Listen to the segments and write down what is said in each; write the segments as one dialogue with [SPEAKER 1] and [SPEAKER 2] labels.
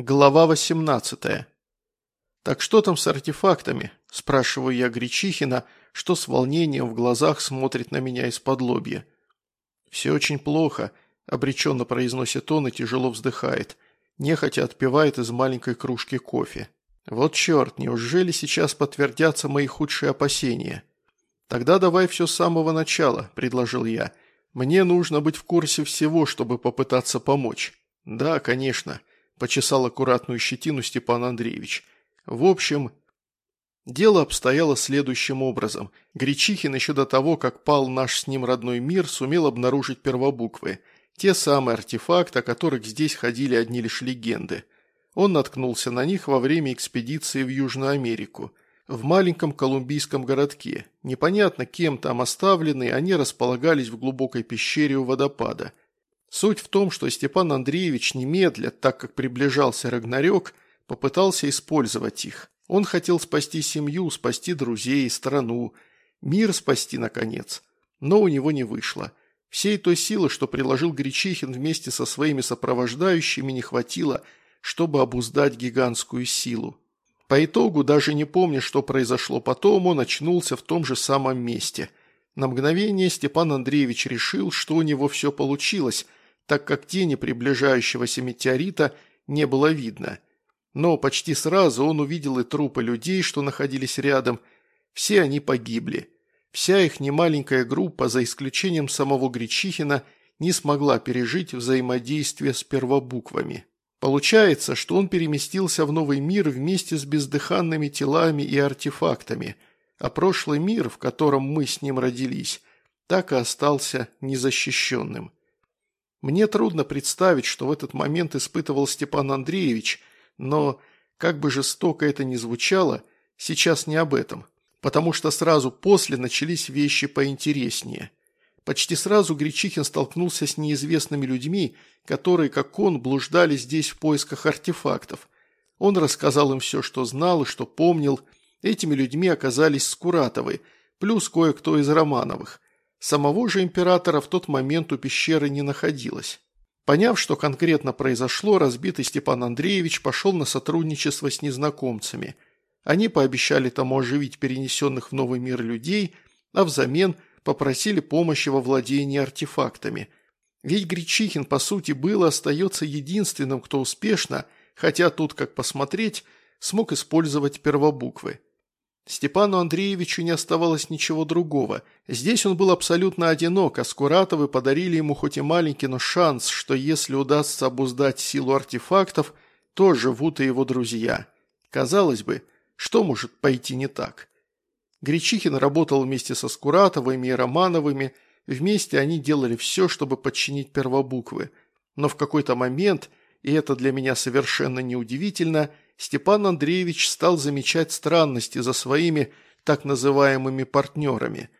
[SPEAKER 1] Глава 18. «Так что там с артефактами?» – спрашиваю я Гречихина, что с волнением в глазах смотрит на меня из-под лобья. «Все очень плохо», – обреченно произносит он и тяжело вздыхает. Нехотя отпивает из маленькой кружки кофе. «Вот черт, неужели сейчас подтвердятся мои худшие опасения?» «Тогда давай все с самого начала», – предложил я. «Мне нужно быть в курсе всего, чтобы попытаться помочь». «Да, конечно», – почесал аккуратную щетину Степан Андреевич. «В общем...» Дело обстояло следующим образом. Гречихин еще до того, как пал наш с ним родной мир, сумел обнаружить первобуквы. Те самые артефакты, о которых здесь ходили одни лишь легенды. Он наткнулся на них во время экспедиции в Южную Америку. В маленьком колумбийском городке. Непонятно, кем там оставленные, они располагались в глубокой пещере у водопада – Суть в том, что Степан Андреевич немедля, так как приближался Рагнарёк, попытался использовать их. Он хотел спасти семью, спасти друзей, страну, мир спасти, наконец. Но у него не вышло. Всей той силы, что приложил Гречихин вместе со своими сопровождающими, не хватило, чтобы обуздать гигантскую силу. По итогу, даже не помня, что произошло потом, он очнулся в том же самом месте. На мгновение Степан Андреевич решил, что у него все получилось – так как тени приближающегося метеорита не было видно. Но почти сразу он увидел и трупы людей, что находились рядом. Все они погибли. Вся их немаленькая группа, за исключением самого Гречихина, не смогла пережить взаимодействие с первобуквами. Получается, что он переместился в новый мир вместе с бездыханными телами и артефактами, а прошлый мир, в котором мы с ним родились, так и остался незащищенным. Мне трудно представить, что в этот момент испытывал Степан Андреевич, но, как бы жестоко это ни звучало, сейчас не об этом, потому что сразу после начались вещи поинтереснее. Почти сразу Гречихин столкнулся с неизвестными людьми, которые, как он, блуждали здесь в поисках артефактов. Он рассказал им все, что знал и что помнил. Этими людьми оказались Скуратовы, плюс кое-кто из Романовых – Самого же императора в тот момент у пещеры не находилось. Поняв, что конкретно произошло, разбитый Степан Андреевич пошел на сотрудничество с незнакомцами. Они пообещали тому оживить перенесенных в новый мир людей, а взамен попросили помощи во владении артефактами. Ведь Гречихин, по сути, был и остается единственным, кто успешно, хотя тут, как посмотреть, смог использовать первобуквы. Степану Андреевичу не оставалось ничего другого. Здесь он был абсолютно одинок, а Скуратовы подарили ему хоть и маленький, но шанс, что если удастся обуздать силу артефактов, то живут и его друзья. Казалось бы, что может пойти не так? Гречихин работал вместе со Скуратовыми и Романовыми, вместе они делали все, чтобы подчинить первобуквы. Но в какой-то момент, и это для меня совершенно неудивительно – Степан Андреевич стал замечать странности за своими так называемыми партнерами.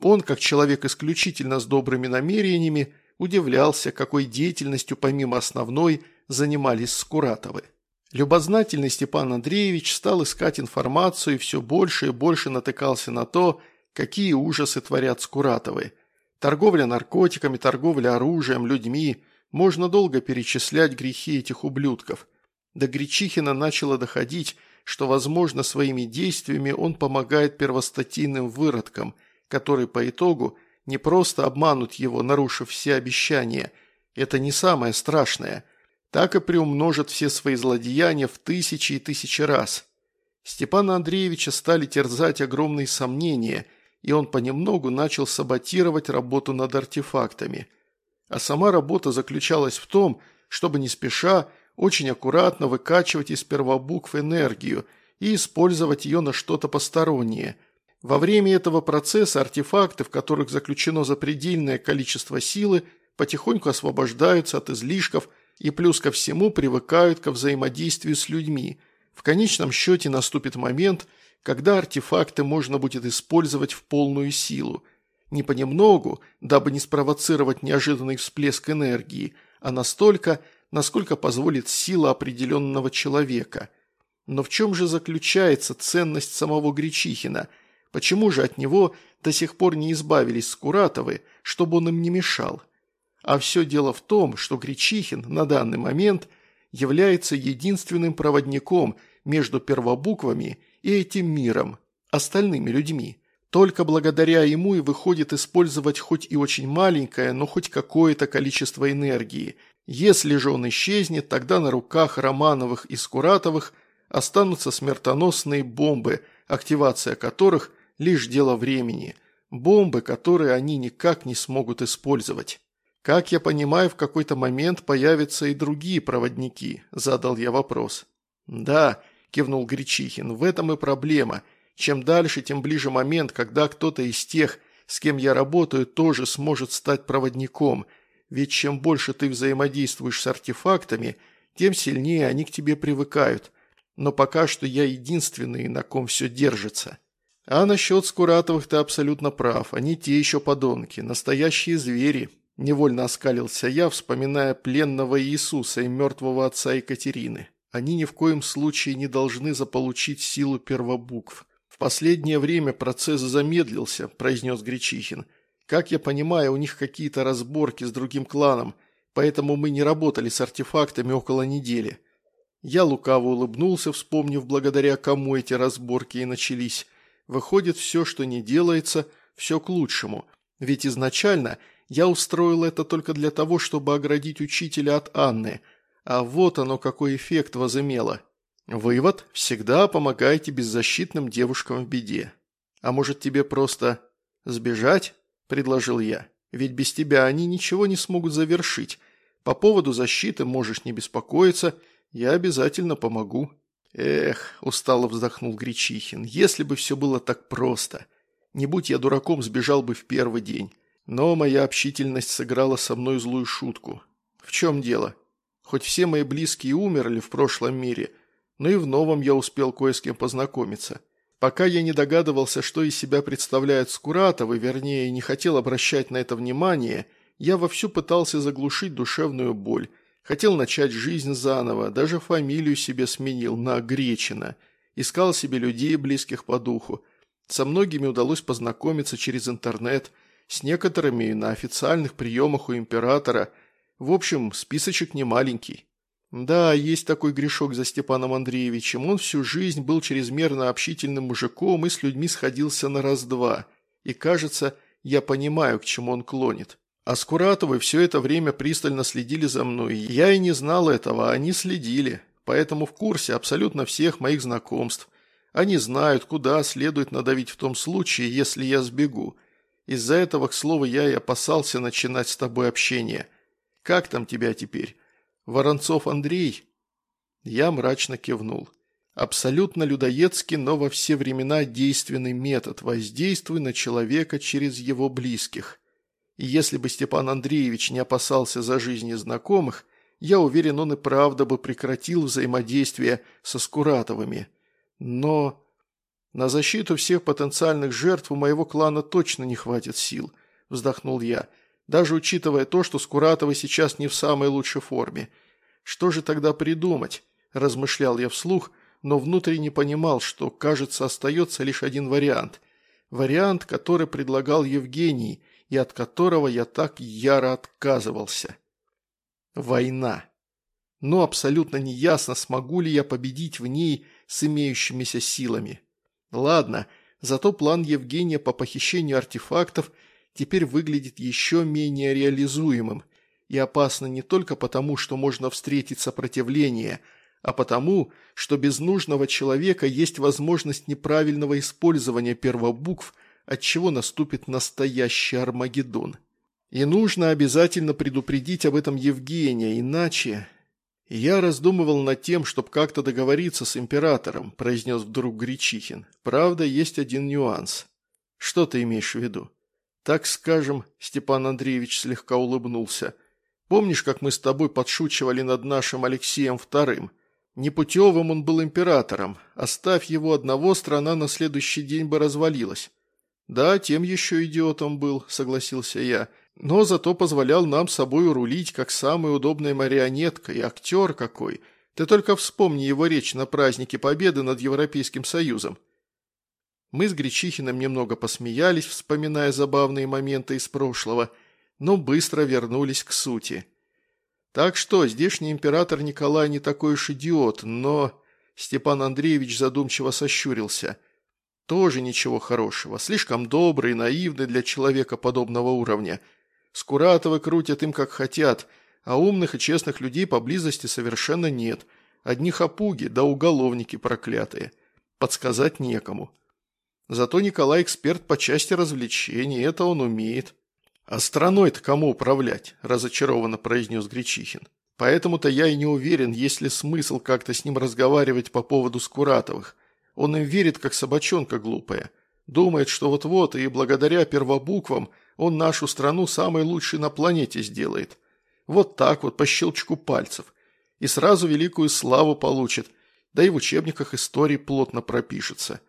[SPEAKER 1] Он, как человек исключительно с добрыми намерениями, удивлялся, какой деятельностью помимо основной занимались Скуратовы. Любознательный Степан Андреевич стал искать информацию и все больше и больше натыкался на то, какие ужасы творят Скуратовы. Торговля наркотиками, торговля оружием, людьми – можно долго перечислять грехи этих ублюдков – до Гречихина начало доходить, что, возможно, своими действиями он помогает первостатейным выродкам, которые по итогу не просто обманут его, нарушив все обещания. Это не самое страшное. Так и приумножат все свои злодеяния в тысячи и тысячи раз. Степана Андреевича стали терзать огромные сомнения, и он понемногу начал саботировать работу над артефактами. А сама работа заключалась в том, чтобы не спеша очень аккуратно выкачивать из первобукв энергию и использовать ее на что-то постороннее. Во время этого процесса артефакты, в которых заключено запредельное количество силы, потихоньку освобождаются от излишков и плюс ко всему привыкают ко взаимодействию с людьми. В конечном счете наступит момент, когда артефакты можно будет использовать в полную силу. Не понемногу, дабы не спровоцировать неожиданный всплеск энергии, а настолько – насколько позволит сила определенного человека. Но в чем же заключается ценность самого Гречихина? Почему же от него до сих пор не избавились Скуратовы, чтобы он им не мешал? А все дело в том, что Гречихин на данный момент является единственным проводником между первобуквами и этим миром, остальными людьми. Только благодаря ему и выходит использовать хоть и очень маленькое, но хоть какое-то количество энергии. Если же он исчезнет, тогда на руках Романовых и Скуратовых останутся смертоносные бомбы, активация которых – лишь дело времени. Бомбы, которые они никак не смогут использовать. «Как я понимаю, в какой-то момент появятся и другие проводники», – задал я вопрос. «Да», – кивнул Гречихин, – «в этом и проблема – чем дальше, тем ближе момент, когда кто-то из тех, с кем я работаю, тоже сможет стать проводником. Ведь чем больше ты взаимодействуешь с артефактами, тем сильнее они к тебе привыкают. Но пока что я единственный, на ком все держится. А насчет Скуратовых ты абсолютно прав. Они те еще подонки, настоящие звери. Невольно оскалился я, вспоминая пленного Иисуса и мертвого отца Екатерины. Они ни в коем случае не должны заполучить силу первобукв последнее время процесс замедлился», – произнес Гречихин. «Как я понимаю, у них какие-то разборки с другим кланом, поэтому мы не работали с артефактами около недели». Я лукаво улыбнулся, вспомнив, благодаря кому эти разборки и начались. Выходит, все, что не делается, все к лучшему. Ведь изначально я устроил это только для того, чтобы оградить учителя от Анны. А вот оно какой эффект возымело. Вывод – всегда помогайте беззащитным девушкам в беде. А может тебе просто сбежать? – предложил я. Ведь без тебя они ничего не смогут завершить. По поводу защиты можешь не беспокоиться, я обязательно помогу. Эх, устало вздохнул Гречихин, если бы все было так просто. Не будь я дураком, сбежал бы в первый день. Но моя общительность сыграла со мной злую шутку. В чем дело? Хоть все мои близкие умерли в прошлом мире – но и в новом я успел кое с кем познакомиться. Пока я не догадывался, что из себя представляют Скуратовы, вернее, не хотел обращать на это внимание, я вовсю пытался заглушить душевную боль. Хотел начать жизнь заново, даже фамилию себе сменил на Гречина. Искал себе людей, близких по духу. Со многими удалось познакомиться через интернет, с некоторыми на официальных приемах у императора. В общем, списочек не маленький. Да, есть такой грешок за Степаном Андреевичем. Он всю жизнь был чрезмерно общительным мужиком и с людьми сходился на раз-два. И кажется, я понимаю, к чему он клонит. А Скуратовы все это время пристально следили за мной. Я и не знал этого, а они следили. Поэтому в курсе абсолютно всех моих знакомств. Они знают, куда следует надавить в том случае, если я сбегу. Из-за этого, к слову, я и опасался начинать с тобой общение. Как там тебя теперь? Воронцов Андрей?» Я мрачно кивнул. Абсолютно людоедский, но во все времена действенный метод «воздействуй на человека через его близких». И если бы Степан Андреевич не опасался за жизни знакомых, я уверен, он и правда бы прекратил взаимодействие со Скуратовыми. Но на защиту всех потенциальных жертв у моего клана точно не хватит сил, вздохнул я даже учитывая то, что Скуратова сейчас не в самой лучшей форме. Что же тогда придумать? Размышлял я вслух, но внутренне понимал, что, кажется, остается лишь один вариант. Вариант, который предлагал Евгений, и от которого я так яро отказывался. Война. Но абсолютно неясно, смогу ли я победить в ней с имеющимися силами. Ладно, зато план Евгения по похищению артефактов – теперь выглядит еще менее реализуемым и опасно не только потому, что можно встретить сопротивление, а потому, что без нужного человека есть возможность неправильного использования первобукв, от чего наступит настоящий Армагеддон. И нужно обязательно предупредить об этом Евгения, иначе... «Я раздумывал над тем, чтобы как-то договориться с императором», – произнес вдруг Гречихин. «Правда, есть один нюанс». «Что ты имеешь в виду?» «Так скажем», – Степан Андреевич слегка улыбнулся. «Помнишь, как мы с тобой подшучивали над нашим Алексеем Вторым? Непутевым он был императором. Оставь его одного, страна на следующий день бы развалилась». «Да, тем еще идиотом был», – согласился я. «Но зато позволял нам собой рулить, как самая удобная марионетка и актер какой. Ты только вспомни его речь на празднике Победы над Европейским Союзом». Мы с Гречихиным немного посмеялись, вспоминая забавные моменты из прошлого, но быстро вернулись к сути. Так что, здешний император Николай не такой уж идиот, но... Степан Андреевич задумчиво сощурился. Тоже ничего хорошего. Слишком добрый, наивный для человека подобного уровня. Скуратовы крутят им как хотят, а умных и честных людей поблизости совершенно нет. Одни хапуги, да уголовники проклятые. Подсказать некому. Зато Николай эксперт по части развлечений, это он умеет. «А страной-то кому управлять?» – разочарованно произнес Гречихин. «Поэтому-то я и не уверен, есть ли смысл как-то с ним разговаривать по поводу Скуратовых. Он им верит, как собачонка глупая. Думает, что вот-вот, и благодаря первобуквам он нашу страну самой лучшей на планете сделает. Вот так вот, по щелчку пальцев. И сразу великую славу получит, да и в учебниках истории плотно пропишется.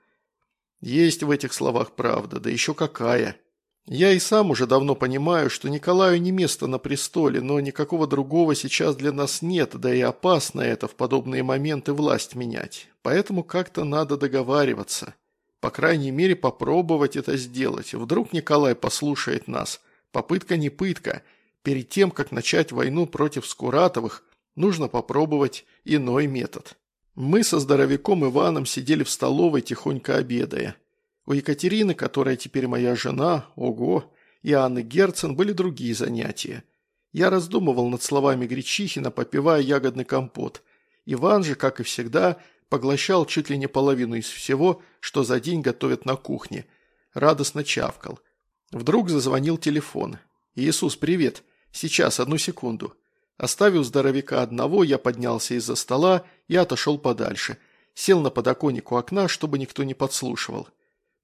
[SPEAKER 1] Есть в этих словах правда, да еще какая. Я и сам уже давно понимаю, что Николаю не место на престоле, но никакого другого сейчас для нас нет, да и опасно это в подобные моменты власть менять. Поэтому как-то надо договариваться. По крайней мере, попробовать это сделать. Вдруг Николай послушает нас. Попытка не пытка. Перед тем, как начать войну против Скуратовых, нужно попробовать иной метод. Мы со здоровяком Иваном сидели в столовой, тихонько обедая. У Екатерины, которая теперь моя жена, ого, и Анны Герцен были другие занятия. Я раздумывал над словами Гречихина, попивая ягодный компот. Иван же, как и всегда, поглощал чуть ли не половину из всего, что за день готовят на кухне. Радостно чавкал. Вдруг зазвонил телефон. «Иисус, привет! Сейчас, одну секунду». Оставив здоровяка одного, я поднялся из-за стола и отошел подальше. Сел на подоконник у окна, чтобы никто не подслушивал.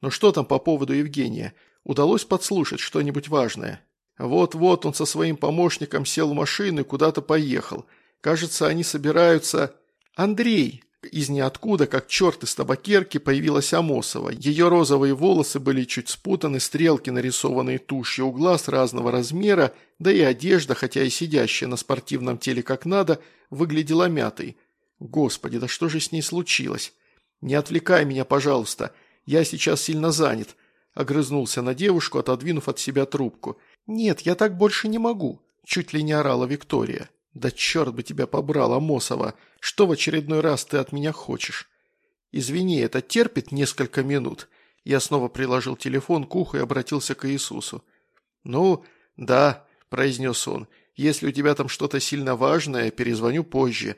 [SPEAKER 1] Но что там по поводу Евгения? Удалось подслушать что-нибудь важное? Вот-вот он со своим помощником сел в машину и куда-то поехал. Кажется, они собираются... Андрей! Из ниоткуда, как черт из табакерки, появилась Амосова. Ее розовые волосы были чуть спутаны, стрелки, нарисованные тушью у глаз разного размера, да и одежда, хотя и сидящая на спортивном теле как надо, выглядела мятой. Господи, да что же с ней случилось? Не отвлекай меня, пожалуйста. «Я сейчас сильно занят», – огрызнулся на девушку, отодвинув от себя трубку. «Нет, я так больше не могу», – чуть ли не орала Виктория. «Да черт бы тебя побрал, Амосова! Что в очередной раз ты от меня хочешь?» «Извини, это терпит несколько минут». Я снова приложил телефон к уху и обратился к Иисусу. «Ну, да», – произнес он, – «если у тебя там что-то сильно важное, перезвоню позже».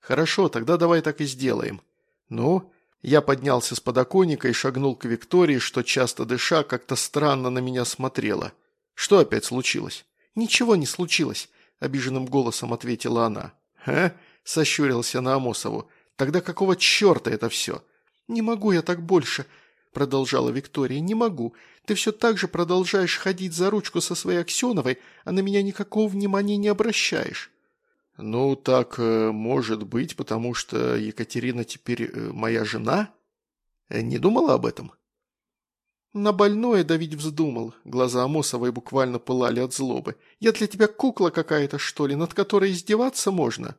[SPEAKER 1] «Хорошо, тогда давай так и сделаем». «Ну?» Я поднялся с подоконника и шагнул к Виктории, что, часто дыша, как-то странно на меня смотрела. Что опять случилось? «Ничего не случилось», – обиженным голосом ответила она. «Хэ?» – сощурился на Амосову. «Тогда какого черта это все?» «Не могу я так больше», – продолжала Виктория. «Не могу. Ты все так же продолжаешь ходить за ручку со своей Аксеновой, а на меня никакого внимания не обращаешь». «Ну, так э, может быть, потому что Екатерина теперь э, моя жена? Э, не думала об этом?» «На больное давить вздумал». Глаза Амосовой буквально пылали от злобы. «Я для тебя кукла какая-то, что ли, над которой издеваться можно?»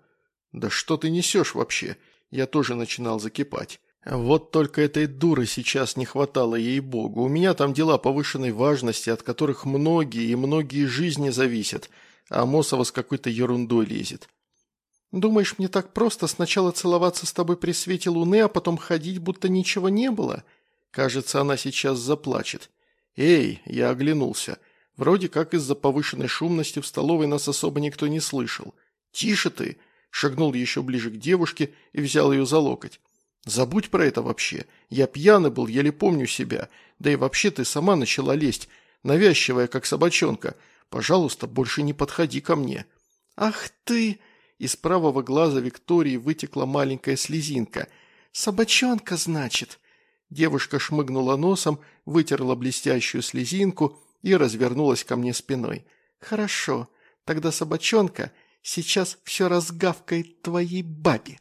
[SPEAKER 1] «Да что ты несешь вообще?» Я тоже начинал закипать. Вот только этой дуры сейчас не хватало, ей-богу. У меня там дела повышенной важности, от которых многие и многие жизни зависят – а Мосова с какой-то ерундой лезет. «Думаешь, мне так просто сначала целоваться с тобой при свете луны, а потом ходить, будто ничего не было?» Кажется, она сейчас заплачет. «Эй!» – я оглянулся. Вроде как из-за повышенной шумности в столовой нас особо никто не слышал. «Тише ты!» – шагнул еще ближе к девушке и взял ее за локоть. «Забудь про это вообще. Я пьяный был, еле помню себя. Да и вообще ты сама начала лезть, навязчивая, как собачонка. Пожалуйста, больше не подходи ко мне». «Ах ты!» Из правого глаза Виктории вытекла маленькая слезинка. «Собачонка, значит?» Девушка шмыгнула носом, вытерла блестящую слезинку и развернулась ко мне спиной. «Хорошо, тогда собачонка сейчас все разгавкает твоей бабе».